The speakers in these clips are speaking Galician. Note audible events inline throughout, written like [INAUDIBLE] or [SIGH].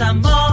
amor.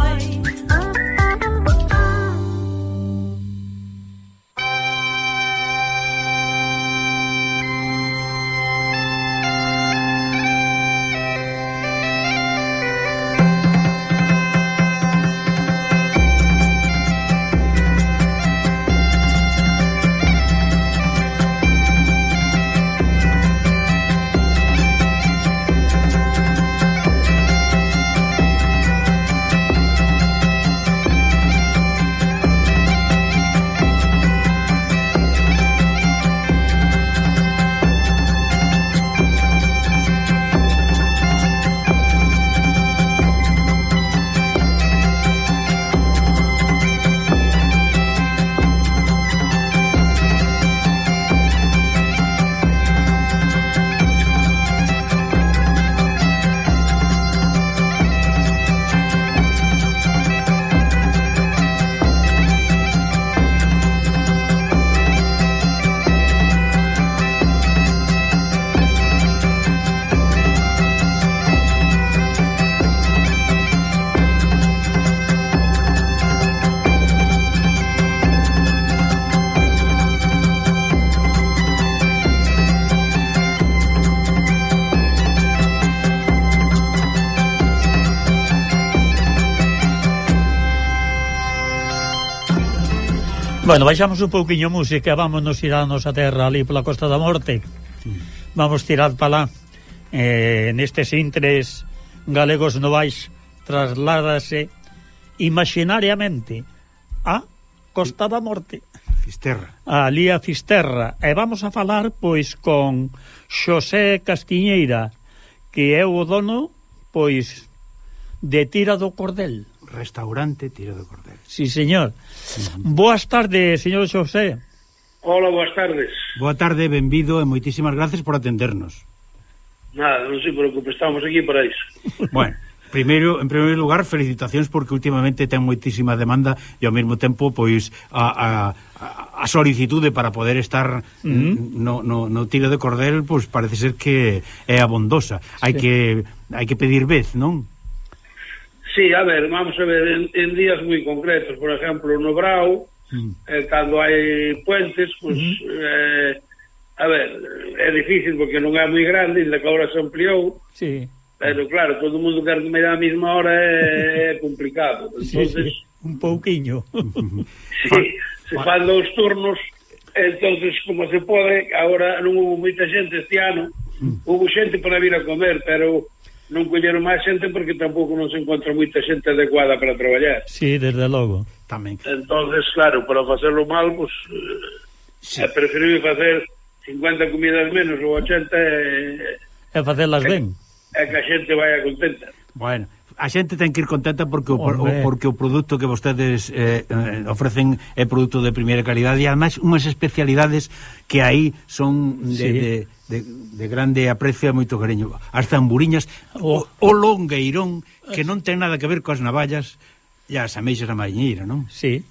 Bueno, baixamos un pouquiño música, vámonos ir a nosa terra ali pola Costa da Morte. Vamos tirar para lá eh, nestes intres galegos novais trasládase imaginariamente a Costa da Morte. Fisterra. Ali a Fisterra. E vamos a falar, pois, con Xosé Castiñeira, que é o dono, pois, de Tira do Cordel. Restaurante Tiro de Cordel. Sí, señor. Uh. Boas tardes, señor Xosé. Hola, boas tardes. Boa tarde, benvido e moitísimas gracias por atendernos. Nada, non se preocupe, estamos aquí para iso. [LAUGHS] Bueno, primeiro, en primeiro lugar, felicitacións porque últimamente ten moitísima demanda e ao mesmo tempo, pois, a, a, a solicitude para poder estar mm -hmm. no, no, no tiro de cordel, pois parece ser que é abondosa. Sí. Hai que hai que pedir vez, non? Sí, a ver, vamos a ver, en, en días moi concretos, por exemplo, no Brau, mm. eh, cando hai puentes, pues, mm. eh, a ver, é difícil porque non é moi grande, ainda que agora se ampliou, sí. pero claro, todo mundo quer comer a mesma hora é, é [LAUGHS] complicado. Entonces, sí, sí. Un pouquiño. [LAUGHS] sí, se fan dous turnos, entonces como se pode, agora non hubo moita xente este ano, mm. houve xente para vir a comer, pero non colleron máis xente porque tampouco non se encontra moita xente adecuada para traballar. Sí, desde logo. Tamén. Entonces, claro, para facerlo mal, pues, eh, sí. é preferible facer 50 comidas menos ou 80 e... E facelas ben. É que a xente vai contenta. Bueno, a xente ten que ir contenta porque o, o, porque o produto que vostedes eh, eh, ofrecen é produto de primeira calidade e ademais unhas especialidades que aí son de, sí. de de, de grande aprecio e moito cariño. As zamburiñas, o, o longueirón, que non ten nada que ver coas navallas e as ameixas da mariñeira, non? Sí.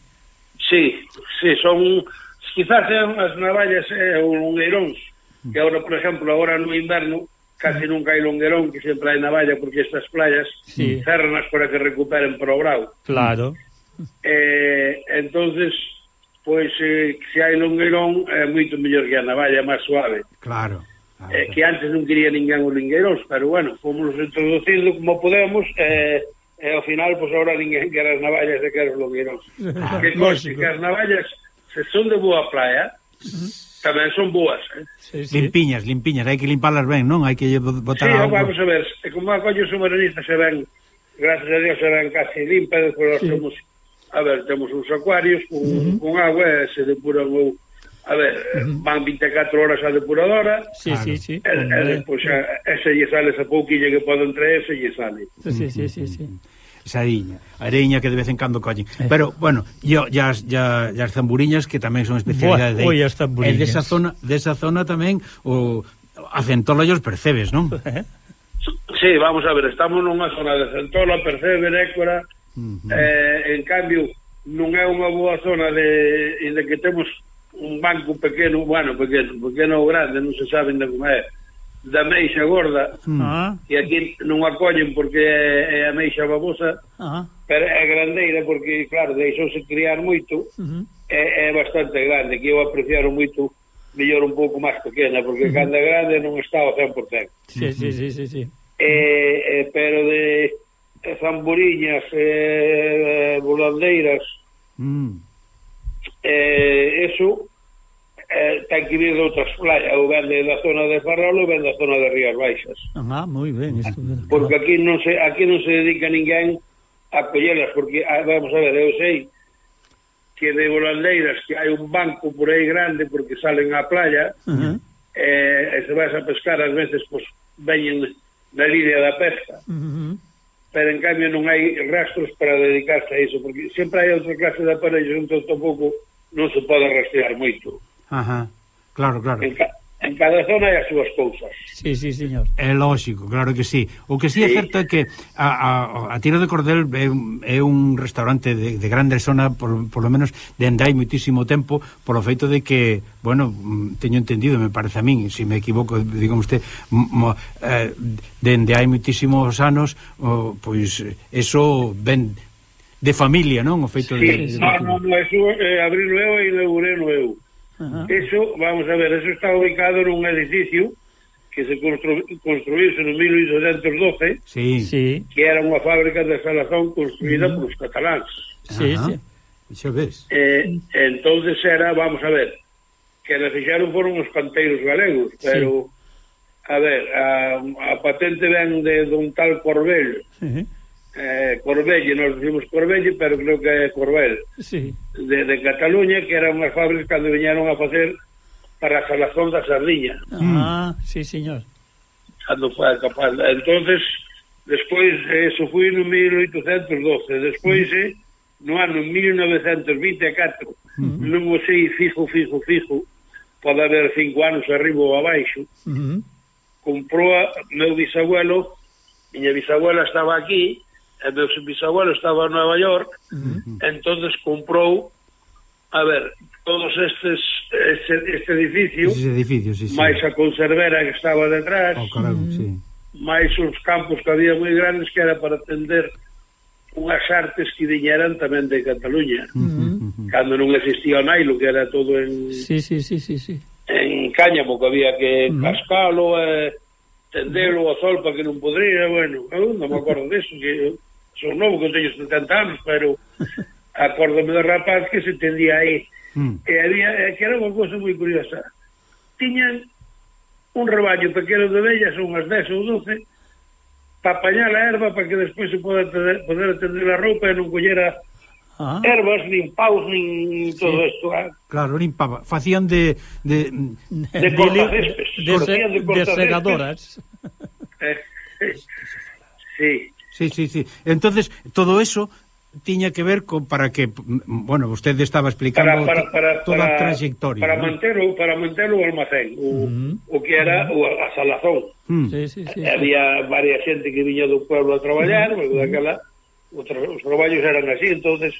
Sí, sí, son quizás sean as navallas eh, o longueiróns, que agora, por exemplo, agora no inverno, casi nunca hai longueirón que sempre hai navalla, porque estas playas sí. cerranas para que recuperen para o brau. Claro. Eh, entonces pois eh, se hai longueirón é eh, moito mellor que a navalla, máis suave. Claro. claro. Eh, que antes non quería ninguén os longueiróns, pero bueno, fomos introducindo como podemos, eh, e ao final, pois agora ninguén quer as navallas e quer os longueiróns. Ah, que coste, que as navallas, se son de boa praia, tamén son boas, eh? Sí, sí. Limpiñas, limpiñas, hai que limparlas ben, non? Hai que botar sí, agua. vamos a ver, como acollo submarinista se ven, gracias a Dios, se ven casi limpas, pero sí. somos a ver, temos uns acuarios con, uh -huh. con agua e se depuran ou a ver, eh, uh -huh. van 24 horas a depuradora sí, claro. sí, sí. e, e despois xa, ese lle sale esa pouquilla que poden traer, se lle sale sí, sí, sí, sí. Sariña, areña que de vez en cando collen. Eh. Pero, bueno, yo, ya, ya, ya as zamburiñas que tamén son especialidade de... Oi, as zamburiñas. E desa zona, desa zona tamén o a centola os percebes, non? Eh? Sí, vamos a ver, estamos nunha zona de centola, percebe, écora, Uh -huh. eh, en cambio, non é unha boa zona de, de que temos un banco pequeno, bueno, pequeno, pequeno ou grande, non se sabe ainda como é, da meixa gorda, uh -huh. que aquí non a collen porque é, é a meixa babosa, uh -huh. pero é grandeira porque, claro, deixouse criar moito, uh -huh. é, é bastante grande, que eu apreciaro moito mellor un pouco máis pequena, porque uh -huh. cando é grande non está ao 100%. Sí, sí, sí, sí, sí. Eh, eh, pero de eh, eh zamburiñas e volandeiras mm. eh, eso eh, ten que vir de outras playas ou vende da zona de Ferrol ou vende da zona de Rías Baixas ah, moi ben isto, porque aquí non se aquí non se dedica ninguén a collelas porque ah, vamos a ver, eu sei que de volandeiras que hai un banco por aí grande porque salen á playa uh -huh. eh, e se vas a pescar ás veces pois, veñen na línea da pesca uh -huh pero en cambio non hai rastros para dedicarse a iso, porque sempre hai outra clase de aparellos, entón tampouco non se pode rastrear moito. Ajá, claro, claro. En, ca En cada zona hai as súas cousas. Sí, sí, señor. É lógico, claro que sí. O que sí, sí. é certo é que a, a, a Tiro de Cordel é, un, é un restaurante de, de grande zona, por, por lo menos, de andai muitísimo tempo, polo feito de que, bueno, mm, teño entendido, me parece a min, se si me equivoco, digamos usted, mo, eh, dende hai muitísimos anos, oh, pois, eso ven de familia, non? O feito sí, de... Sí, non, non, no, eso eh, abrilo eu e inaugurar eu. -huh. Eso, vamos a ver, eso está ubicado nun edificio que se constru, construíse no 1812, sí. Sí. que era unha fábrica de salazón construída uh -huh. polos cataláns. Sí, uh sí. Xa ves. Eh, entonces era, vamos a ver, que la fixaron foron os canteiros galegos, pero, sí. a ver, a, a patente ven de, de un tal Corbel, uh -huh eh, Corbelle, nos decimos Corbelle, pero creo que é Corbel, sí. de, de Cataluña, que era unha fábrica cando viñeron a facer para a salazón da sardiña. Ah, mm. sí, señor. Cando foi a capaz. entonces despois, eh, eso foi no 1812, despois, mm. eh, no ano 1924, mm. non o sei fijo, fijo, fijo, pode haber cinco anos arriba ou abaixo, mm. comprou a meu bisabuelo, miña bisabuela estaba aquí, e meu bisabuelo estaba en Nova York, uh -huh. entonces comprou a ver, todos estes este, este edificio, Ese edificio, sí, sí. máis a conservera que estaba detrás, oh, carago, uh -huh. sí. máis uns campos que había moi grandes que era para atender unhas artes que viñeran tamén de Cataluña. Uh -huh. Cando non existía o nailo, que era todo en... Sí, sí, sí, sí, sí. En cáñamo, que había que cascalo, eh, tendelo ao sol para que non podría, bueno, eu non me acordo deso, que son non, que teño 70 anos, pero [LAUGHS] acórdome do rapaz que se tendía aí. Mm. E había, que era unha cousa moi curiosa. Tiñan un rebaño pequeno de vellas, unhas 10 ou 12, para apañar a erva para que despois se poda atender, poder atender a roupa e non collera Ah. Ervas, nin paus, nin todo sí. isto. Ah. Claro, limpaba. Facían de... De, de, de cortacespes. De, de, de, de segadoras. Eh, [LAUGHS] eh, sí. Sí, sí, sí. Entonces, todo eso tiña que ver con para que bueno, vostede estaba explicando para, para, para, toda para, a trayectoria. Para ¿no? manter o para manter o almacén, o, uh -huh. o que era uh -huh. o a salazón. Mm. Uh -huh. sí, sí, sí, Había sí. varias xente que viña do pueblo a traballar, uh -huh. porque daquela os, tra os traballos eran así, entonces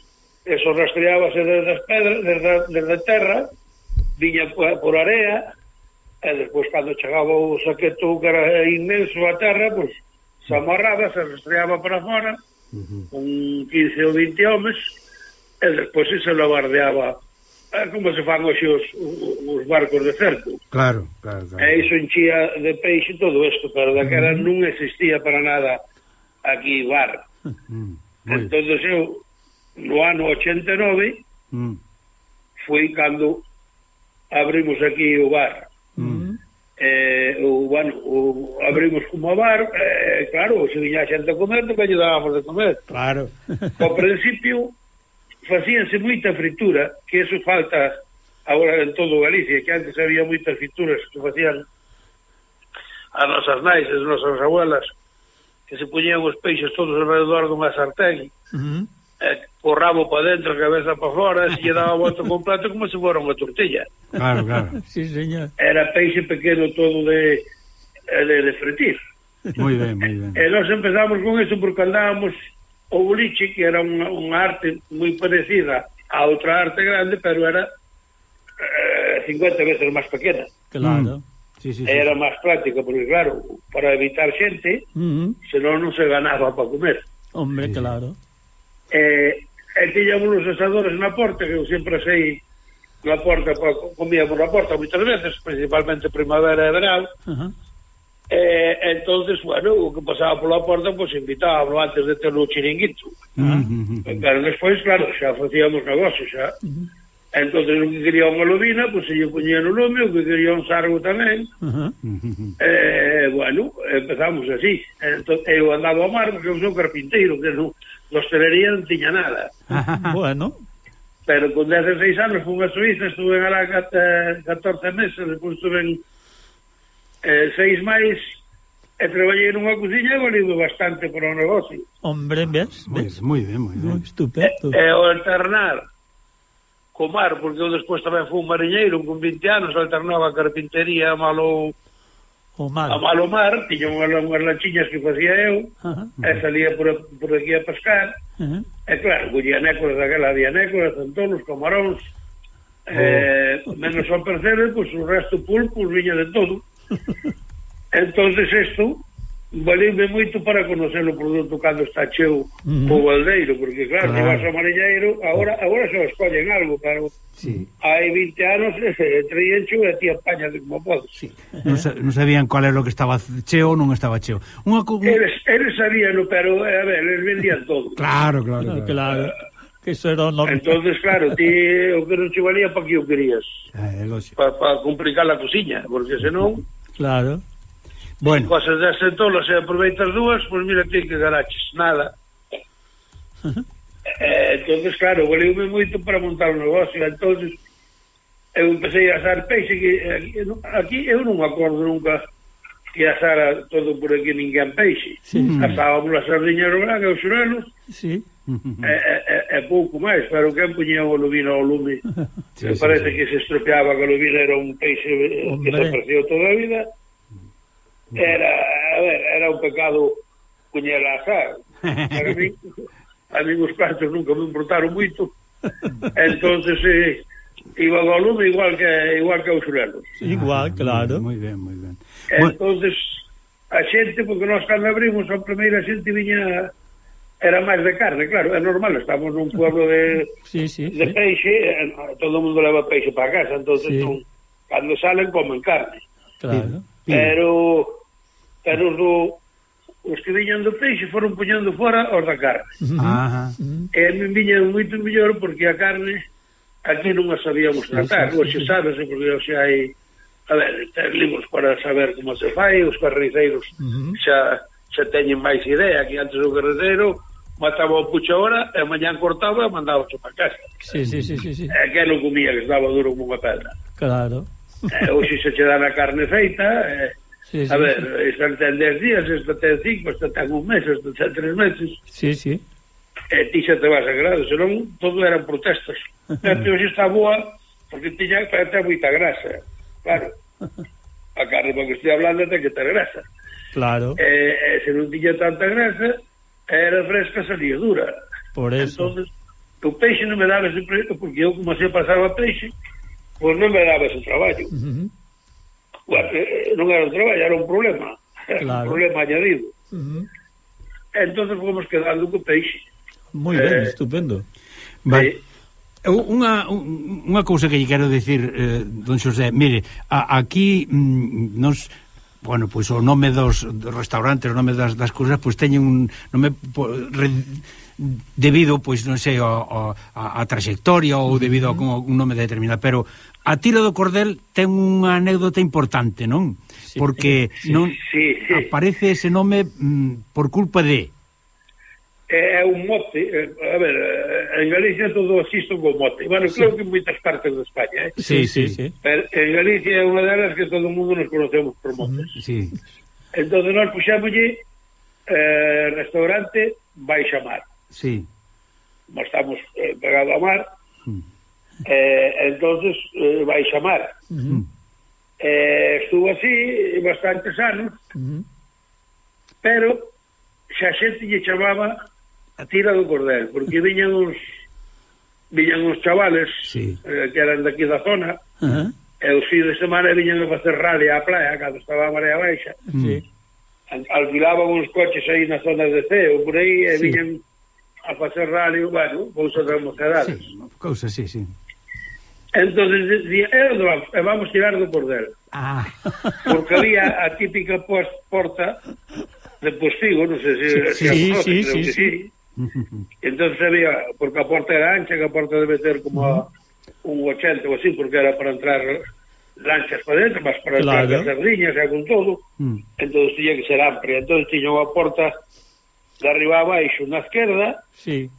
eso rastreábase desde as pedras, desde, a, desde a terra, viña por, por area, e despois cando chegaba o saqueto que era inmenso a terra, pois pues, Somorrada se rastreaba para fora uh -huh. con 15 ou 20 homes e despois se lo bardeaba eh, como se fan hoxe os, os barcos de cerco claro, claro, claro. e iso enchía de peixe todo isto pero daquela uh -huh. non existía para nada aquí bar uh -huh. entón eu no ano 89 uh -huh. foi cando abrimos aquí o bar eh, o, bueno, o, abrimos como bar, eh, claro, se viña a xente a comer, non que lle dábamos de comer. Claro. Ao principio, facíanse moita fritura, que eso falta agora en todo Galicia, que antes había moitas frituras que facían as nosas nais, as nosas abuelas, que se puñían os peixes todos alrededor dunha sartén, uh -huh eh, o rabo para dentro, a cabeza para fora, se lle daba a volta [LAUGHS] completo como se fora unha tortilla. Claro, claro. [LAUGHS] sí, señor. Era peixe pequeno todo de, eh, de, de fretir. Moi ben, moi ben. E nós empezamos con eso porque andábamos o boliche, que era unha, unha arte moi parecida a outra arte grande, pero era eh, 50 veces máis pequena. Claro. Mm. Sí, Sí, era sí. Máis práctica, porque claro, para evitar xente, uh -huh. senón non se ganaba para comer. Hombre, sí. claro eh, e tiñamos uns asadores na porta, que eu sempre sei na porta, comíamos na porta moitas veces, principalmente primavera e verão uh -huh. Eh, entonces, bueno, o que pasaba pola porta, pois pues, invitábamos antes de ter o chiringuito. Uh -huh. Pero despois, claro, xa facíamos negocios, xa. Uh -huh. Entonces, o que quería unha lobina, pois pues, se lle poñía no lume, o que quería un sargo tamén. Uh -huh. eh, bueno, empezamos así. Entonces, eu andaba ao mar, porque eu sou carpinteiro, que non, hostelería non tiña nada. [LAUGHS] bueno. Pero con 16 anos fui a Suiza, estuve en Ará 14 meses, depois estuve en eh, seis máis e traballei nunha cociña e valido bastante para o negocio. Hombre, ves? ves? Moi ben, moi ben. Estupendo. E, e o alternar co mar, porque eu despois tamén fui un mariñeiro con 20 anos, alternaba carpintería, malo O mar. A, malo lo mar, tiña unhas, unhas lanchiñas que facía eu, uh -huh. e eh, salía por, por aquí a pescar, uh -huh. e claro, collía nécoras daquela, había nécoras, centolos, camaróns, oh. eh, menos ao percebe, pois pues, o resto pulpos, viña de todo. [LAUGHS] entonces isto, valeume moito para conocer o produto cando está cheo uh -huh. o baldeiro, porque claro, claro. vas ao marelleiro, agora agora só escollen algo, claro. Sí. Hai 20 anos [LAUGHS] eh, traían cheo e ti de como podes. Sí. non, sa non sabían cuál era o que estaba cheo ou non estaba cheo. Unha un... eles, eles sabían, pero eh, a ver, eles vendían todo. [LAUGHS] claro, claro, claro. claro. Uh, que eso era normal. Entonces, claro, ti o que non che valía para que o querías. Eh, ah, para pa complicar a cociña, porque senón Claro. Bueno. Cosas desta tola, se aproveitas dúas, pois pues mira ti que garaches, nada. [LAUGHS] Eh, entonces claro, valeume moito para montar o negocio, entonces eu empecé a asar peixe que aquí, aquí eu non me acordo nunca que asara todo por aquí ninguén peixe. Sí. Asábamos a sardinha no os xurelos, sí. e, e, e pouco máis, pero quen puñía o lubino ao lume, [LAUGHS] sí, me parece sí, sí. que se estropeaba que o lubino era un peixe Hombre. que desapareceu toda a vida, era, a ver, era un pecado coñer a azar. Para mí, a mí os cantos nunca me importaron moito. Entonces, eh, iba ao lume igual que igual que os xurelos. Igual, claro. Moi ben, moi ben. Entonces, a xente, porque nós cando abrimos a primeira xente viña era máis de carne, claro, é normal, estamos nun pueblo de sí, sí, de sí. peixe, todo o mundo leva peixe para casa, entonces sí. non, cando salen comen carne. Claro. Pero pero os do os que viñan do peixe foron poñendo fora os da carne. Ah, e a mí viñan moito mellor porque a carne aquí non a sabíamos tratar. Oxe sabes, porque oxe hai a ver, temos libros para saber como se fai, os carniceiros xa, xa teñen máis idea que antes o carniceiro mataba o pucho ahora e mañán cortaba e mandaba para casa. Sí, sí, sí, sí, sí. E que non comía que estaba duro como unha pedra. Claro. E, oxe se che dan a carne feita e, Sí, sí, a ver, sí. están ten 10 días, esta ten 5, esta ten un mes, esta ten 3 meses. Sí, sí. E ti xa te vas agrado, senón todo eran protestas. [LAUGHS] E a está boa, porque ti xa ten moita grasa. Claro. [LAUGHS] A carne que estoy hablando ten que ter grasa. Claro. E, e se non tiña tanta grasa, era fresca salía dura. Por eso. Entonces, o peixe non me daba ese preto, porque eu como se pasaba peixe, pois pues non me daba ese traballo. Uh -huh. Bueno, eh, eh, non era un traballo, era un problema. [LAUGHS] Claro. Un problema añadido. Uh -huh. entonces fomos quedando co peixe. Moi ben, eh, estupendo. Vale. Eh, Unha, unha cousa que lle quero dicir, eh, don Xosé, mire, a, aquí mm, nos bueno, pois o nome dos, dos restaurantes, o nome das, das cousas, pois teñen un nome po, re, debido, pois non sei, a, a, a trayectoria ou debido a un nome determinado, pero A Tira do Cordel ten unha anécdota importante, non? Sí, Porque non sí, sí. aparece ese nome mm, por culpa de é un mote, eh, a ver, eh, en Galicia todo existe como mote. Bueno, sí. creo que en moitas partes de España, eh? Sí, sí, sí. Pero en Galicia é unha delas que todo o mundo nos conocemos por motes. Mm-hmm. Sí. Entón, nós puxámoslle eh, restaurante Baixamar. Sí. Nós estamos eh, pegado a mar, mm eh, entonces eh, vai chamar uh -huh. eh, estuvo así bastantes anos uh -huh. pero xa xente lle chamaba a tira do cordel porque viñan uns viñan uns chavales sí. eh, que eran daqui da zona uh -huh. e os fins de semana viñan a facer rally á playa cando estaba a marea baixa Sí. alquilaban uns coches aí na zona de Ceo por aí e sí. viñan a facer rally bueno, cousas das mocedades sí, cousas, sí, sí Entonces día, eh, vamos, e vamos tirar do cordel. Ah. Porque había a típica post, porta de postigo, non sei se... Sí, si sí, sí, sí, sí, sí. Entonces había, porque a porta era ancha, que a porta debe ter como uh -huh. un 80 ou así, porque era para entrar lanchas para dentro, mas para claro. entrar as sardiñas e con todo, mm. entonces tiña que ser amplia. Entonces tiña unha porta de arriba a baixo na esquerda, sí.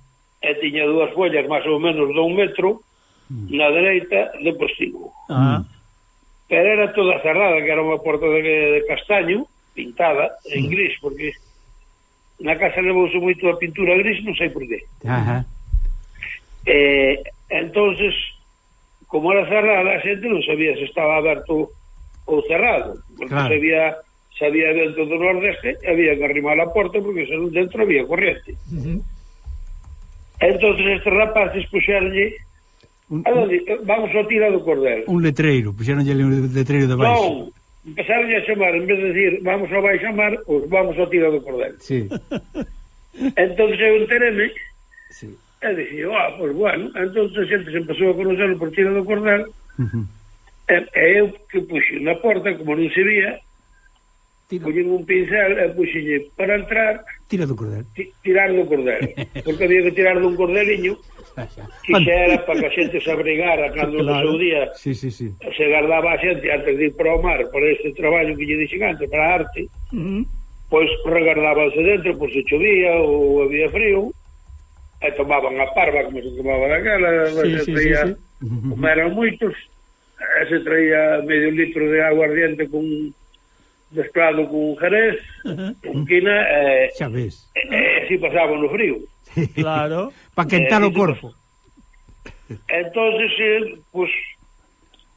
e tiña dúas follas máis ou menos de un metro, Mm. na dereita de Postigo. Ah. Mm. Pero era toda cerrada, que era unha porta de, de castaño, pintada, en gris, porque na casa levouse moito a pintura gris, non sei por qué. Ajá. Eh, entonces, como era cerrada, a xente non sabía se estaba aberto ou cerrado, porque claro. sabía sabía dentro do nordeste había que arrimar a porta porque senón dentro había corriente. Uh -huh. Entonces estes rapaces puxeronlle Un, ah, a donde? Eh, vamos ao tira do cordel. Un letreiro, puxeronlle un letreiro de baixo. Non, empezaron a chamar, en vez de decir vamos ao baixo mar, os vamos ao tira do cordel. Sí. [LAUGHS] entón eu entereme, sí. e dixi, ah, pois bueno, entón a xente se empezou a conocerlo por tira do cordel, uh -huh. e, e eu que puxe na porta, como non se vía, Poñen un pincel e puxenlle para entrar... Tira do cordel. Ti, tirar do cordel. porque había que tirar dun cordeliño Quixera para que a xente se abrigara cando claro. no seu día sí, sí, sí. se guardaba a xente antes de ir para o mar por este traballo que lle dixen antes para a arte uh -huh. pois regardábanse dentro por se chovía ou había frío e tomaban a parva como se tomaba daquela sí, se traía, sí, sí, sí. como eran moitos e se traía medio litro de agua ardiente con mezclado con jerez uh -huh. con quina e, eh, e, e, e si pasaban no frío [LAUGHS] Claro. Para quentar eh, o corpo. Entonces, eh, pues,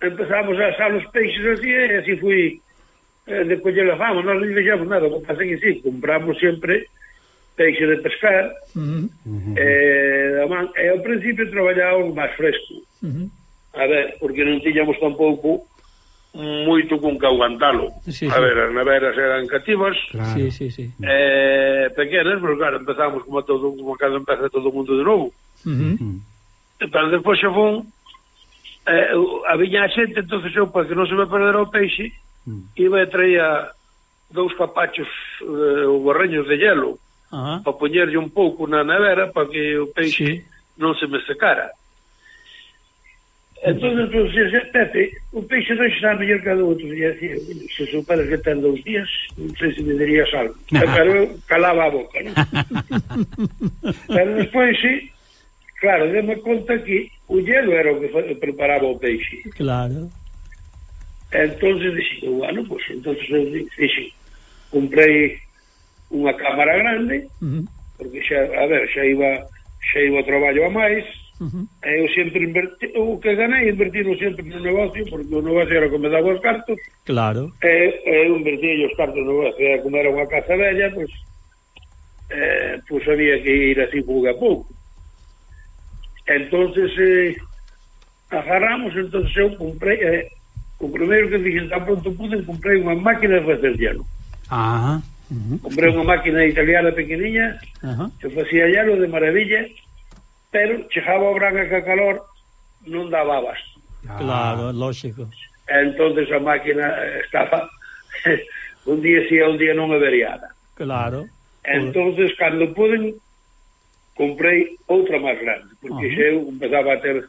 empezamos a asar os peixes así, e así fui eh, de coller a fama. Nós non deixamos nada, como pasen así, compramos sempre peixe de pescar, uh -huh. eh, man, e ao principio traballábamos máis fresco. Uh -huh. A ver, porque non tiñamos tampouco moito con que aguantalo. Sí, sí. A ver, as neveras eran cativas. Claro. Sí, sí, sí. Eh, pequenas, pero claro, empezamos como todo, como cada empeza todo o mundo de novo. Uh -huh. Pero despois xa fun eh, había a xente, entonces eu, para que non se me perdera o peixe, uh -huh. iba e traía dous capachos eh, ou borreños de hielo uh -huh. para poñerlle un pouco na nevera para que o peixe sí. non se me secara. Entón, Pepe, o peixe non está mellor que a do outro. E así, se supera que ten dous días, non sei se me dirías algo. Pero eu calaba a boca, non? Pero [LAUGHS] despois, sí, claro, deme conta que o hielo era o que preparaba o peixe. Claro. entonces dixen, bueno, entonces, pues, entón, dixen, comprei unha cámara grande, uh -huh. porque xa, a ver, xa iba, xa iba o traballo a máis, Uh -huh. Eu sempre inverti, o que ganei invertino sempre no negocio, porque o negocio era como daba os cartos. Claro. E eu invertí os cartos no negocio, e como era unha casa bella, pois pues, eh, pues había que ir así pouco a pouco. Entonces eh, agarramos, entonces eu comprei, eh, o primeiro que dixen, tan pronto pude, comprei unha máquina de facer hielo. Ah, uh -huh. Comprei unha máquina italiana pequeniña, uh -huh. que facía hielo de maravilla, pero chegaba o branca que a calor non daba abasto. Ah. Claro, lógico. Entonces a máquina estaba [LAUGHS] un día si un día non averiada. Claro. Entonces cando poden comprei outra máis grande, porque uh eu empezaba a ter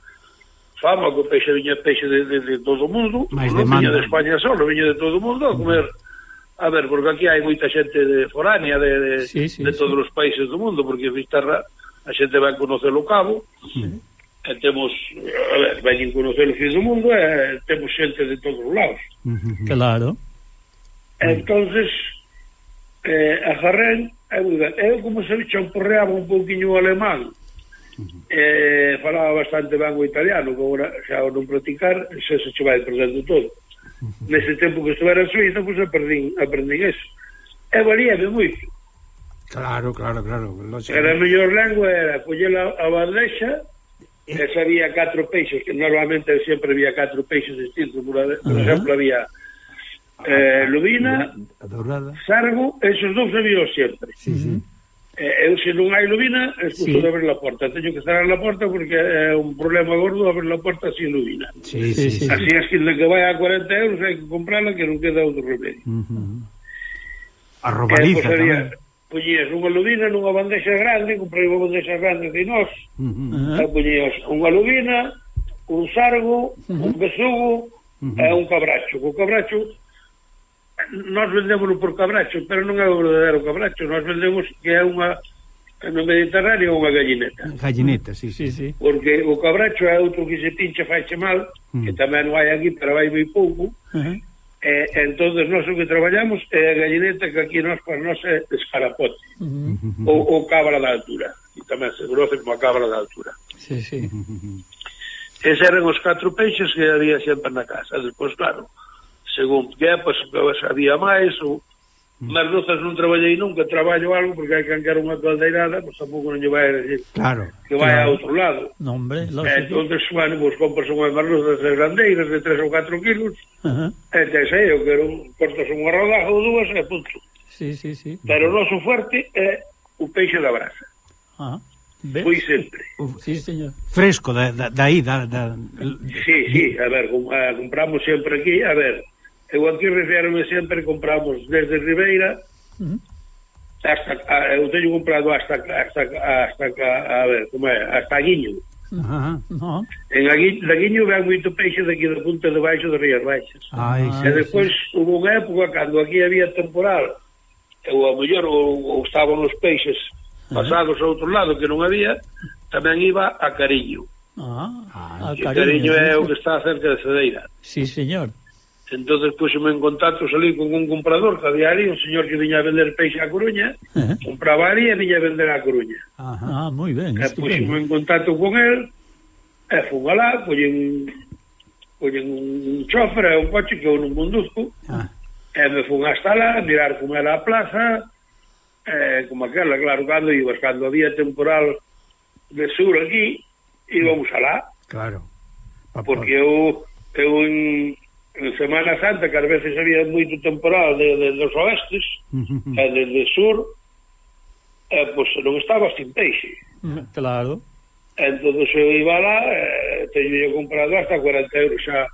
fama que o peixe viña peixe de, de, de todo o mundo, Mais non demanda. viña de España solo, viña de todo o mundo a comer. A ver, porque aquí hai moita xente de foránea de, de, sí, sí, de todos sí. os países do mundo, porque Fisterra a xente vai conocer o cabo, mm. e temos, a ver, vai conocer o fin do mundo, e temos xente de todos os lados. Mm. Claro. Entonces, eh, a Jarrén, é moi ben. Eu, como se champorreaba un pouquiño alemán, eh, falaba bastante ben o italiano, que agora xa o non practicar, xa se che vai perdendo todo. Nese tempo que estuvera en Suiza, pois pues, aprendín, aprendín eso. E valíame moito. Claro, claro, claro. Era a mellor lengua era coller a, a e sabía catro peixes, que normalmente sempre había catro peixes distintos, por, por uh -huh. exemplo, había eh, lubina, sargo, esos dous había sempre. Sí, sí. Eh, eu se non hai lubina, excuso sí. de abrir a porta. Teño que cerrar a porta porque é un problema gordo abrir a porta sin lubina. Sí, sí, sí, Así sí. es que de que vai a 40 euros hai que comprarla que non queda outro remedio. Uh -huh. Arrobaliza, eh, pues, pois tamén poñías unha aludina nunha bandeja grande, comprei unha bandeja grande de nós, uh -huh. e poñías unha aludina, un sargo, uh -huh. un besugo, uh -huh. e un cabracho. O cabracho, nós vendémoslo por cabracho, pero non é o verdadeiro cabracho, nós vendemos que é unha no Mediterráneo unha gallineta. Gallineta, sí, sí, sí. Porque o cabracho é outro que se pincha faixe mal, uh -huh. que tamén non hai aquí, pero vai moi pouco, uh -huh. E, entonces nós o que traballamos é a gallineta que aquí nós para pois, nós é escarapote uh -huh. ou, ou cabra da altura e tamén se conoce como a cabra da altura sí, sí. Uh -huh. Eses eran os catro peixes que había sempre na casa despois claro, según que pues, pois, pois, había máis ou Mm. Mas nozas non traballei nunca, traballo algo porque hai que ancar unha caldeirada, pois tampouco non lle vai a decir claro, que vai claro. a outro lado. No, hombre, eh, lógico. Eh, entonces, bueno, pois pues, compras unhas marnozas de grandeiras de 3 ou 4 kilos, uh -huh. e tes aí, eu quero, cortas unha rodaja ou dúas e punto. Sí, sí, sí. Pero o noso fuerte é o peixe da brasa. Ah, ¿ves? Foi sempre. Uf, sí, señor. Fresco, da, da, da aí, da, da... Sí, sí, a ver, eh, compramos sempre aquí, a ver, Eu aquí refiérome sempre compramos desde Ribeira uh -huh. hasta a, eu teño comprado hasta hasta hasta a, a ver, como é, hasta Aguiño. Uh -huh. no. En Aguiño, de Aguiño ven moito peixe daqui da punta de baixo de Rías Baixas. Ai, e sí, despois sí. hubo unha época cando aquí había temporal ou a mellor ou, ou estaban os peixes pasados uh -huh. a outro lado que non había, tamén iba a Cariño. Ah, ah, Cariño, Cariño é o que está cerca de Cedeira. Sí, señor entonces puxeme en contacto salí con un comprador que había ali, un señor que viña a vender peixe a Coruña, eh? compraba ali e viña a vender a Coruña. Ajá, ah, moi ben. E puxeme en contacto con el, e fun alá, collen, collen un chofer, un coche que eu non conduzco, ah. e me fun hasta lá, mirar como era a plaza, e como aquela, claro, cando ibas, cando había temporal de sur aquí, íbamos alá. Claro. Porque eu, eu en Semana Santa, que ás veces había moito temporal de, de, dos oestes, [LAUGHS] e de, de sur, e, pois non estaba sin peixe. [LAUGHS] Claro. Entón, eu iba lá, e, teño comprado hasta 40 euros xa,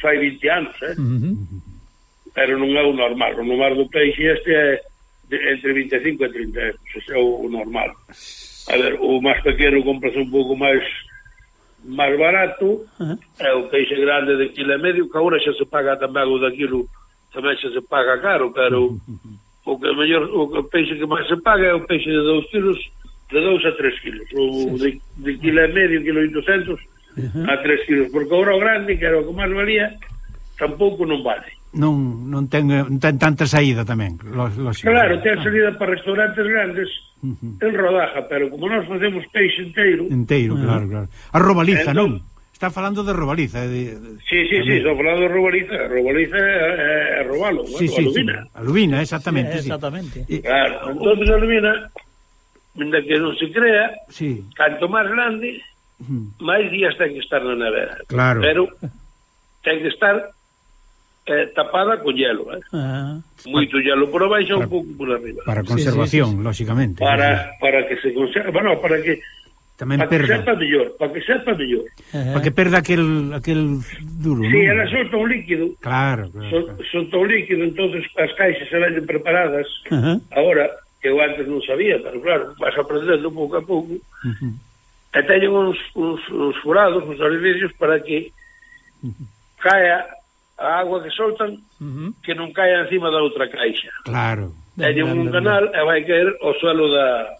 fai 20 anos, eh? Uh [LAUGHS] -huh. Pero non é o normal, o normal do peixe este é de, entre 25 e 30 euros, ese é o, o normal. A ver, o máis pequeno compras un pouco máis máis barato uh -huh. é o peixe grande de quilo e medio que agora xa se paga tamén o daquilo tamén xa se paga caro pero uh -huh. o que mellor o peixe que máis se paga é o peixe de 2 kilos de 2 a 3 kilos o sí. de, de quilo e medio, quilo e 200 uh -huh. a 3 kilos porque agora o grande que era o que máis valía tampouco non vale non, non, ten, eh, non ten tanta saída tamén lógico. claro, ten saída para restaurantes grandes Uh -huh. El rodaja, pero como nós facemos peixe inteiro... Inteiro, mm. claro, claro. A robaliza, entón, non? Está falando de robaliza. Eh, de, de, sí, sí, sí, estou falando de robaliza. Robaliza é, é robalo, sí, bueno, sí, alubina. Sí. Alubina, exactamente. Sí, exactamente. Sí. Claro, entonces alubina, menda que non se crea, sí. canto máis grande, máis días ten que estar na nevera. Claro. Pero ten que estar eh, tapada co hielo, eh. Ah. Moito hielo por baixo para, un pouco por arriba. Para conservación, sí, sí, sí. lógicamente. Para para que se conserve, bueno, para que tamén para perda. Que sepa mellor, para que sepa mellor. Eh. Para que perda aquel aquel duro, Sí, ¿no? era solta un líquido. Claro, claro. Sol, claro. Solta un líquido, entonces as caixas se ven preparadas. Uh -huh. Ahora que eu antes non sabía, pero claro, vas aprendendo pouco a pouco. Uh -huh. E teñen uns, uns, uns furados, uns orificios para que uh -huh. caia a agua que soltan uh -huh. que non caia encima da outra caixa. Claro. Teñen un canal e vai caer ao suelo da,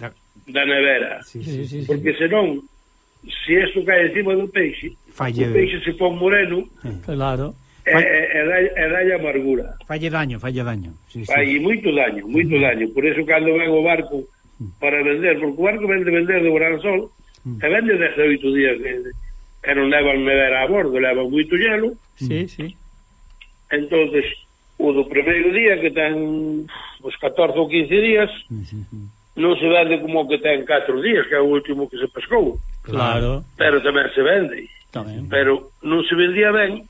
da, da nevera. Sí, sí, sí, Porque sí. senón, se isto cae encima do peixe, Falle... o peixe se pon moreno, claro. e, e, e dalle amargura. Falle daño, falle daño. Sí, sí. Fai moito daño, moito daño. Por eso, cando ven o barco para vender, porque o barco vende vender do Gran Sol, mm. e vende 18 días de, que non levan nevera a bordo, levan moito hielo. Sí, sí. Entonces, o do primeiro día que ten os 14 ou 15 días, sí, sí. non se vende como que ten 4 días, que é o último que se pescou. Claro. Pero tamén se vende. Tamén. Pero non se vendía ben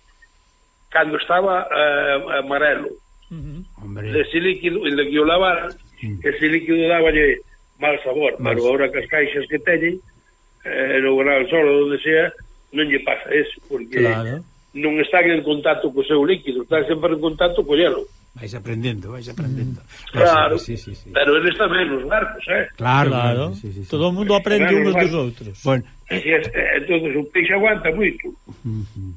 cando estaba uh, amarelo. Uh -huh. Hombre. Ese líquido, el que o lavara, uh mm. -huh. ese líquido daballe mal sabor, Mas... pero agora que as caixas que teñen, eh, no Gran Sol, onde sea, non lle pasa eso, porque claro. non están en contacto co seu líquido, están sempre en contacto co hielo. Vais aprendendo, vais aprendendo. Mm. Claro, sí, sí, sí. pero eles tamén nos barcos, eh? Claro, claro. Sí, sí, sí. todo o mundo aprende claro, unos dos outros. Bueno, eh, es, eh, entonces o peixe aguanta moito. Uh -huh.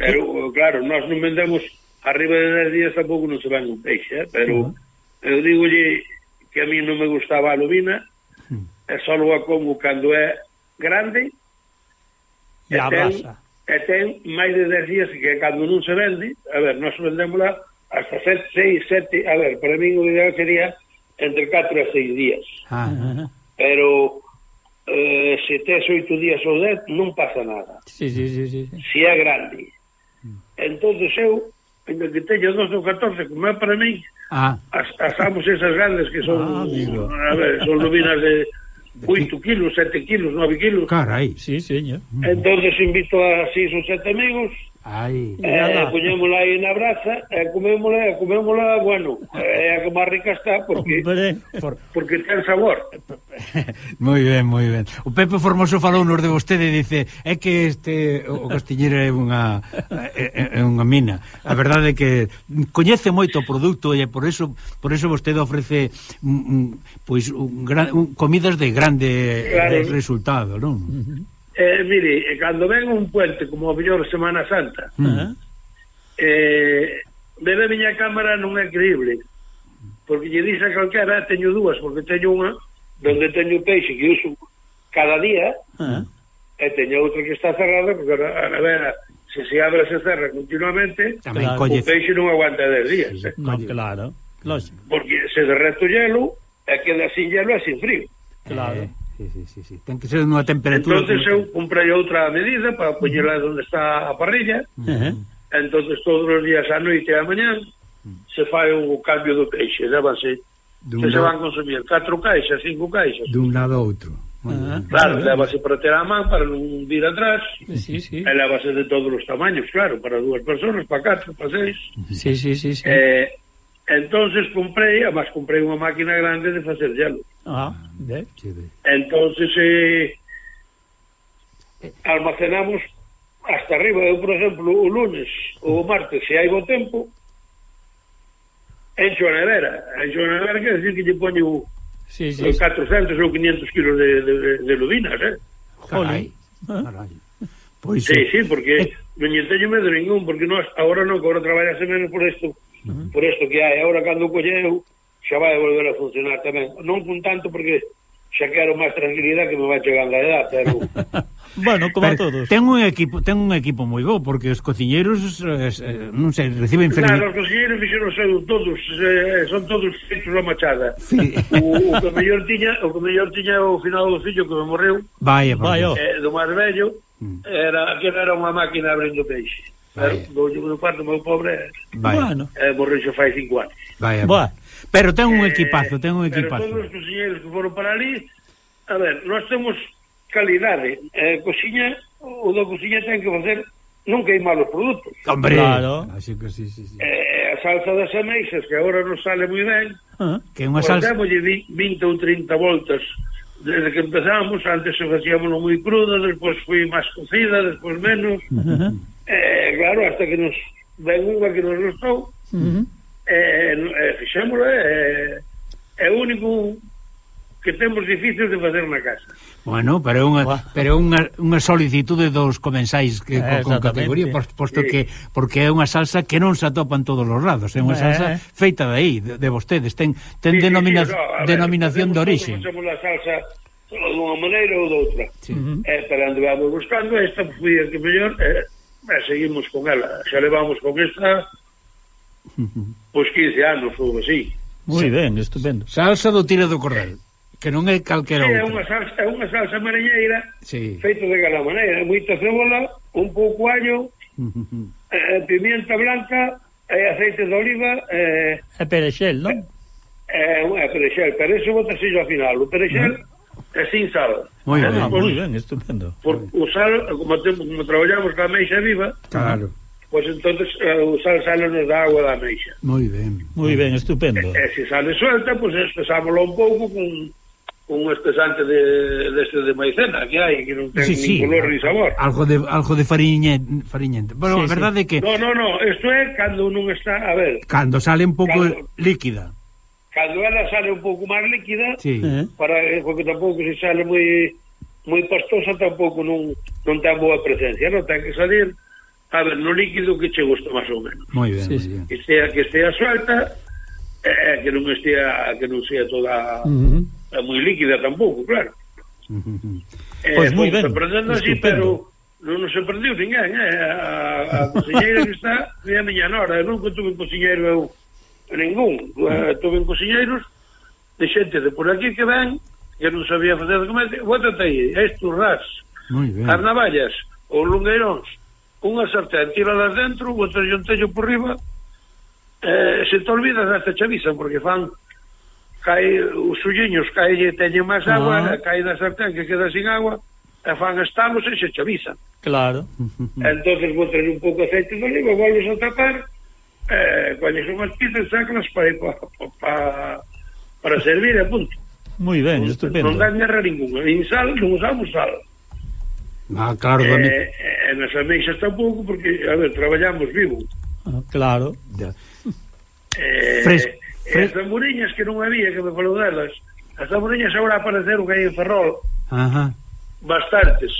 Pero, claro, nós non vendemos arriba de 10 días tampouco non se van un peixe, eh? pero uh -huh. eu digolle que a mí non me gustaba a lubina, uh -huh. e só a como cando é grande, E, e. Ten, e ten máis de 10 días que cando non se vende, a ver, nós vendémola hasta 7, 6, 7, a ver, para mí o ideal sería entre 4 e 6 días. Ah, Pero eh, se tes 8 días ou 10, non pasa nada. Sí, sí, sí, sí. Si é grande. Entonces eu, ainda que teño 12 ou 14, como é para mí, ah. as, asamos esas grandes que son, ah, amigo. a ver, son lubinas de 8 kilos, 7 kilos, 9 kilos. Carai, sí, señor. Entonces invito a 6 ou 7 amigos Ai. Eh, poñémola aí na brasa e eh, comémola, eh, comémola, bueno, é [LAUGHS] eh, a que máis rica está porque Hombre. por... porque ten sabor. [LAUGHS] moi ben, moi ben. O Pepe Formoso falou nos de vostede e dice, é que este o Castiñeiro é unha é, é unha mina. A verdade é que coñece moito o produto e por eso por eso vostede ofrece pois un gran, un, comidas de grande claro. resultado, non? Uh -huh. Eh, mire, e cando ven un puente como a mellor Semana Santa, uh -huh. eh, ver a miña cámara non é creíble, porque lle dixe a calquera, teño dúas, porque teño unha donde teño peixe que uso cada día, uh -huh. e teño outra que está cerrada, porque a, a ver, se se abre se cerra continuamente, Tamén claro. o peixe non aguanta 10 días. Sí, eh. no, claro, lógico. Porque se derrete o hielo, e queda sin hielo e sin frío. Claro. Eh Sí, sí, sí, sí. Ten que ser unha temperatura... Entonces eu comprei outra medida para poñerla onde está a parrilla. Uh -huh. Entonces todos os días á noite e á mañá se fai o cambio do peixe, levase... Se lado... se van consumir 4 caixas, 5 caixas. De un lado a outro. Ah, claro, claro, levase para ter a man para non vir atrás sí, sí. e levase de todos os tamaños, claro para dúas persoas, para catro, para seis sí, sí, sí, sí. Eh, entonces comprei, además comprei unha máquina grande de facer gelo. Ah, ¿ve? Entonces eh, almacenamos hasta arriba. Eu, por exemplo, o lunes ou o martes, se hai bo tempo, encho a nevera. Encho a nevera quer decir que lle poño sí, sí, eh, 400 ou 500 kilos de, de, de lubinas, eh? Jolai. Ah. Carai. Pois sí, sí, porque eh. non lle teño medo ningún, porque nós agora non, agora traballase menos por isto por isto que hai agora cando colleu xa vai volver a funcionar tamén non con tanto porque xa quero máis tranquilidade que me vai chegando a edad, pero [LAUGHS] Bueno, como pero, a todos. Ten un equipo, ten un equipo moi bo porque os cociñeiros eh, eh non sei, reciben fermi... Os cociñeiros fixeron son todos, eh, eh, son todos feitos a machada. Sí. [LAUGHS] O, o que mellor tiña, o que mellor tiña o final do fillo que me morreu. Vaya, vaya. Eh, do máis vello mm. era que era unha máquina abrindo peixe. Vaya. Eh, último do cuarto, meu pobre bueno. eh, morreu fai cinco anos. Vaya, Pero ten un eh, equipazo, eh, ten un equipazo. Pero todos os cociñeiros que foron para ali, a ver, nós temos calidade. Eh, cociña, o da cociña ten que facer non queimar os produtos. Hombre, claro. Así que sí, sí, sí. Eh, a salsa das ameixas, que agora non sale moi ben, ah, que é unha salsa... Portámoslle 20 ou 30 voltas desde que empezamos, antes se facíamos moi cruda, despois foi máis cocida, despois menos... Uh -huh eh, claro, hasta que nos ven unha que nos gostou, uh -huh. eh, eh, fixémoslo, eh, é o único que temos difícil de facer na casa. Bueno, pero é unha Uah. pero unha unha solicitude dos comensais que eh, con, con categoría posto sí. que porque é unha salsa que non se atopa en todos os lados, é unha eh. salsa feita de aí, de, de vostedes, ten ten sí, denomina, sí, no, no, ver, denominación de orixe. Facemos a salsa dunha maneira ou doutra. Sí. Eh, pero andamos buscando esta foi a que mellor eh, e seguimos con ela. Xa levamos con esta pois 15 anos ou así. Moi ben, estupendo. Salsa do tira do corral, que non é calquera outra. É unha salsa, é unha salsa mariñeira, sí. feita de cada maneira, moita cebola, un pouco allo, [LAUGHS] eh, pimienta blanca, eh, aceite de oliva, eh, é perexel, non? É, eh, perexel, pero eso botasillo ao final. O perexel uh -huh e sin sal. Moi eh, ben, ah, moi ben, estupendo. Por usar, como, te, como traballamos na meixa viva, claro. Pois entonces eh, o sal sale nos da agua da meixa. Moi ben. Moi ben, estupendo. E, e se sale suelta, pois pues, espesámoslo un pouco con un espesante de deste de, de maicena que hai que non ten sí, sí. color ni sabor. Algo de algo de fariñe, fariñente. Bueno, sí, a verdade sí. que No, no, no, isto é cando non está, a ver. Cando sale un pouco cando... líquida cando ela sale un pouco máis líquida sí. para porque tampouco se sale moi moi pastosa tampouco non, non ten boa presencia non ten que salir a ver no líquido que che gusta máis ou menos moi ben, sí, sí. que sea que estea suelta eh, que non estea que non sea toda uh -huh. eh, moi líquida tampouco, claro uh -huh. eh, pois pues moi ben aprendendo así, pero non nos sorprendeu ninguén eh? a, a, a cociñeira que está é a miña nora, non que tuve cociñeiro eu ningún. Uh, tuve conselleiros de xente de por aquí que ven que non sabía facer documento, bótate aí, esturrás, as navallas, os lungueiróns, unha sartén, tíralas dentro, botas un tello por riba, eh, se te olvidas desta chaviza, porque fan cae os sulliños, cae teñen máis agua, ah. cae da sartén que queda sin agua, e fan estamos e se chavizan. Claro. [LAUGHS] entonces botas un pouco aceite de oliva, volves a tapar, eh, colles unhas pizzas, sácalas para, para, para, para servir e punto. Moi ben, non, estupendo. Non dan guerra ninguna. Nin sal, non usamos sal. Ah, claro. Eh, tamén. eh, nas ameixas tampouco, porque, a ver, traballamos vivo. Ah, claro. Ya. Eh, Fres, eh, fres... As tamboriñas que non había, que me falou delas, as tamboriñas agora apareceron que hai en Ferrol. Ajá. Bastantes.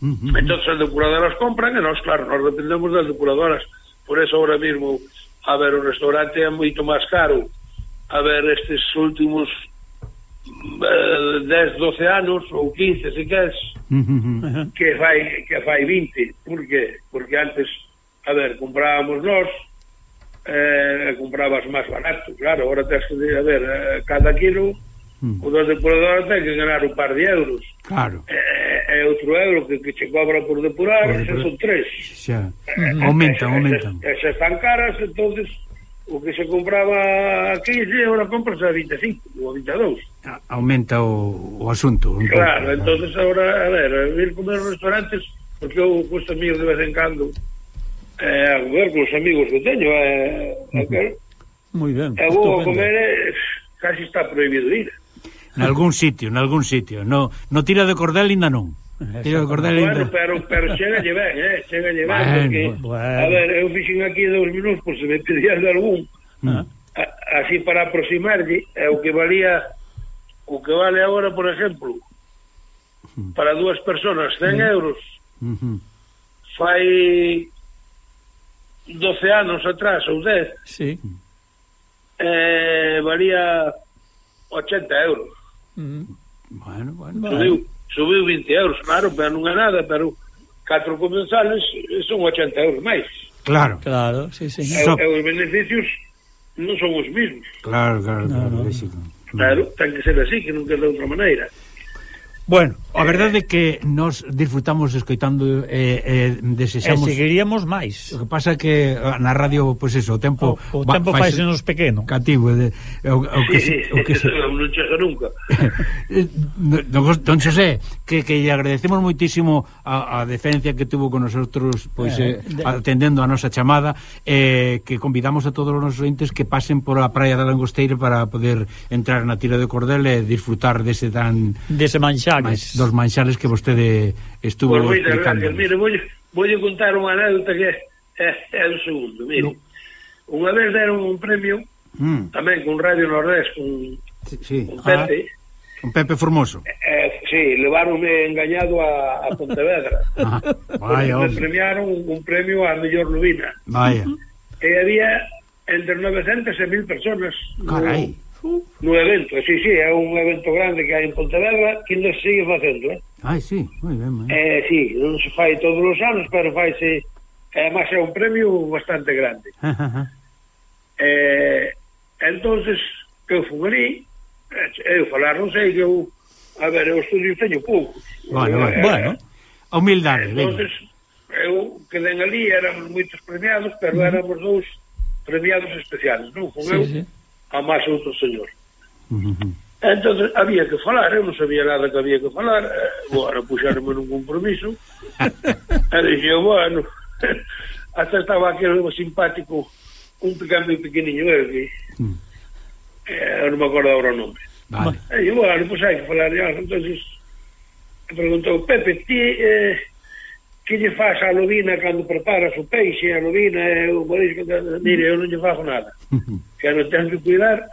Mhm, mhm. Uh -huh. Entón, as depuradoras compran e nós, claro, nós dependemos das depuradoras Por eso ahora mismo a ver o restaurante é moito máis caro. A ver estes últimos eh, 10, 12 anos ou 15, se queres, que fai que fai 20, por qué? Porque antes, a ver, comprábamos nós eh, comprabas máis barato, claro, agora tens que a ver, eh, cada quilo Mm. O 2 depurador ten que ganar un par de euros. Claro. Eh, e outro euro que, que che cobra por depurar, por depurar. son tres. Xa. Mm. Aumentan, aumentan. E, xa están caras, entonces o que se compraba a 15 agora compras a 25 ou a 22 a, aumenta o, o asunto un claro, claro, entonces agora a ver, ir comer restaurantes porque eu custa mío de vez en cando eh, a comer con os amigos que teño eh, uh -huh. a, ben, eu vou a comer eh, casi está prohibido ir En algún sitio, en algún sitio. No, no tira de cordel ainda non. Tira de cordel ainda. Bueno, pero, pero chega lle ben, eh? Chega lle ben, bueno, porque... Bueno. A ver, eu fixen aquí dous minutos por se me pedían de algún. Ah. A, así para aproximarlle, é o que valía... O que vale agora, por exemplo, mm. para dúas personas, 100 mm. euros. Mm-hmm. Fai 12 anos atrás ou 10 sí. eh, valía 80 euros Mm. Bueno, bueno. Subiu, subiu 20 euros, claro, pero non é nada, pero catro comensales son 80 euros máis. Claro. Claro, sí, sí. E, so... e os beneficios non son os mesmos. Claro, claro, claro. Claro, no, no. claro ten que ser así, que non queda outra maneira. Bueno, a eh, verdade é que nos disfrutamos escoitando e eh, eh, desexamos... E seguiríamos máis. O que pasa que ah, na radio, pois pues eso, o tempo... O, o va, tempo faise nos pequeno. Cativo. De, o, o que se, o que se... [LAUGHS] non chega nunca. Eh, don, don José, que, que lle agradecemos moitísimo a, a defensa que tuvo con nosotros, pois, eh, eh, de... atendendo a nosa chamada, eh, que convidamos a todos os nosos entes que pasen por a praia da Langosteira para poder entrar na tira de cordel e disfrutar dese tan... Dese manxar manxares. dos manxares que vostede estuvo pues, moitas gracias. Mire, vou, vou contar unha anécdota que é, é un segundo, mire. No. Unha vez deron un premio mm. tamén con Radio Nordés con, sí, sí. con Pepe. Ah, con Pepe Formoso. Eh, eh sí, levaronme engañado a, a Pontevedra. [LAUGHS] ah, vaya, me premiaron un premio a mellor lubina. Vaya. E había entre 900 e 1000 personas. Carai. No, no evento, sí, sí, é un evento grande que hai en Pontevedra que ainda se sigue facendo, eh? Ai, sí, moi ben, moi ben. Eh, sí, non se fai todos os anos, pero faise e además é un premio bastante grande. [LAUGHS] eh, entonces que eu fumarí, eh, eu falar non sei que eu a ver, eu estudio teño pouco. Bueno, bueno, eh, bueno. A humildade, entonces, eu que ali éramos moitos premiados, pero éramos dous premiados especiales, non? Fumeu, sí, eu, sí a máis outro señor. Uh -huh. Entón, había que falar, eu non sabía nada que había que falar, eh, a repuxarme nun compromiso, [LAUGHS] e dixen, bueno, [LAUGHS] hasta estaba aquel simpático, un picante pequeniño, eh, que, mm. eh, non me acordo agora o nome. Vale. E dixen, bueno, pois pues hai que falar, ya, entonces, preguntou, Pepe, ti... Eh, que lle faz a lobina cando preparas o peixe, a lobina e o marisco, mire, eu non lle faço nada. que non ten que cuidar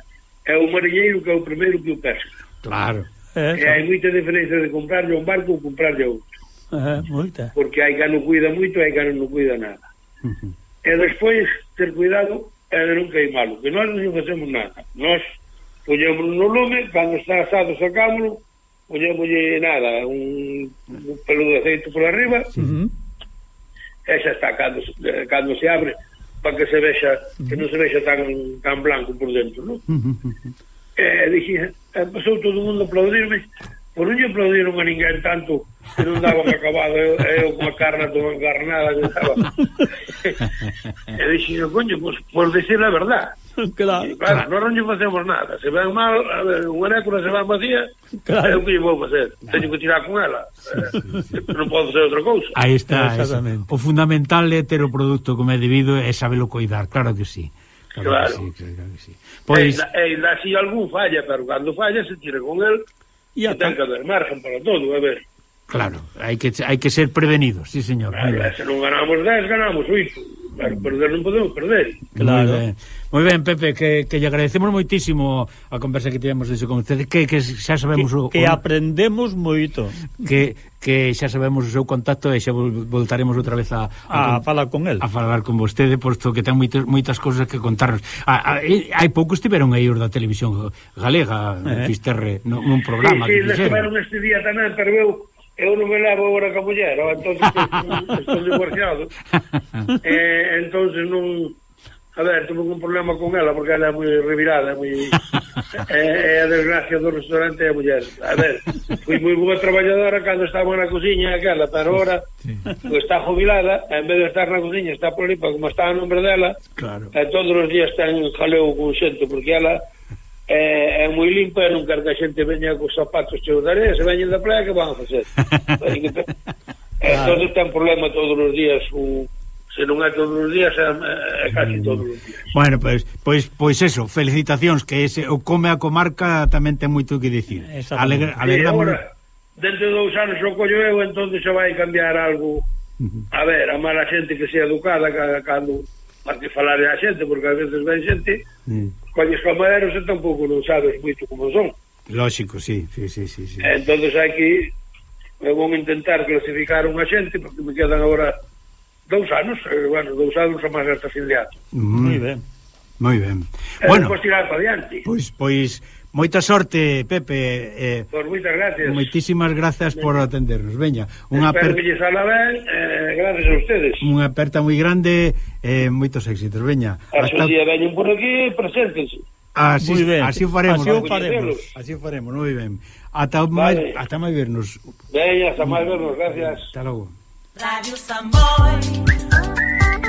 é o marinheiro que é o primeiro que o pesca. Claro. É, e hai moita diferencia de comprarle un barco ou comprarlle outro. É, moita. Porque hai que non cuida moito e hai que non cuida nada. Uh -huh. E despois, ter cuidado é de non queimalo, que nós non facemos nada. Nós poñemos no lume, cando está asado sacámoslo, poñémoslle nada, un, un pelo de aceite por arriba, uh -huh. e xa está, cando, cando se abre, para que se vexa, uh -huh. que non se vexa tan, tan blanco por dentro, non? Uh -huh. E dixen, eh, pasou todo o mundo a aplaudirme, por non lle aplaudiron a ninguén tanto que non daban acabado eu, eu unha carna toda encarnada que estaba [LAUGHS] e dixen, coño, pois, por decir a verdad claro, e, claro, claro. non lle facemos nada se ven mal, a ver, unha nécula se van vacía claro. eu que lle vou facer claro. teño que tirar con ela sí, sí, eh, non podo facer outra cousa aí está, exactamente. o fundamental é ter o produto como é debido e sabelo coidar, claro que sí Claro, claro. Que sí, claro que sí. Pois... E, e, e, si algún falla, pero cando falla se tira con el E ata... ten que haber margen para todo, a ver. Claro, hai que hai que ser prevenidos, sí, señor. Vale, se non ganamos 10, ganamos 8. Claro, perder non podemos perder. Claro. Moi ben, moi ben Pepe, que, que lle agradecemos moitísimo a conversa que tivemos dese con usted, que, que xa sabemos que, o, que aprendemos moito. Que, que xa sabemos o seu contacto e xa voltaremos outra vez a, a, a falar con el. A falar con vostede, posto que ten moitas, moitas cousas que contarnos. A, a, hai pouco estiveron aí os da televisión galega, eh. Fisterre, nun, programa sí, sí, fixeron. Este día tamén, pero eu eu non me levo agora ca muller, entonces estou divorciado. [LAUGHS] eh, entonces non A ver, tuve un problema con ela porque ela é moi revirada, moi é, [LAUGHS] é a desgracia do restaurante é a muller. A ver, fui moi boa traballadora cando estaba na cociña aquela, pero agora sí. Pues, está jubilada, en vez de estar na cociña está por ali, como está a nombre dela. Claro. E todos os días ten jaleo con xente porque ela é, é moi limpa e non quero que a xente veña cos zapatos cheos de areia, se veñen da praia que van a facer? [LAUGHS] Entón ten problema todos os días o, se non é todos os días é, é casi mm. todos os días. Bueno, pois, pois, pois eso, felicitacións que ese, o come a comarca tamén ten moito que dicir. Alegra, alegramos Ahora, dentro de dous anos o collo eu entón se vai cambiar algo. A ver, a mala xente que sea educada cando máis que falar a xente, porque a veces ven xente, mm. coñes camareros e tampouco non sabes moito como son. Lógico, sí, sí, sí, sí. sí. Entón hai que eu vou intentar clasificar unha xente porque me quedan agora dous anos, eh, bueno, dous anos a máis hasta fin de ato. Mm. Moi ben. Moi ben. E bueno, pois tirar para diante. Pois pois Moita sorte, Pepe. Eh, por pues moitas gracias. Moitísimas grazas por atendernos. Veña, unha aperta... ben, eh, gracias a ustedes. Unha aperta moi grande, eh, moitos éxitos. Veña. Hasta... Así veñen por aquí, preséntense. Así, así faremos. Así o faremos. Así o faremos, moi ben. Ata vale. máis ata máis vernos. Veña, ata máis vernos, gracias. Hasta logo. Radio Samboy.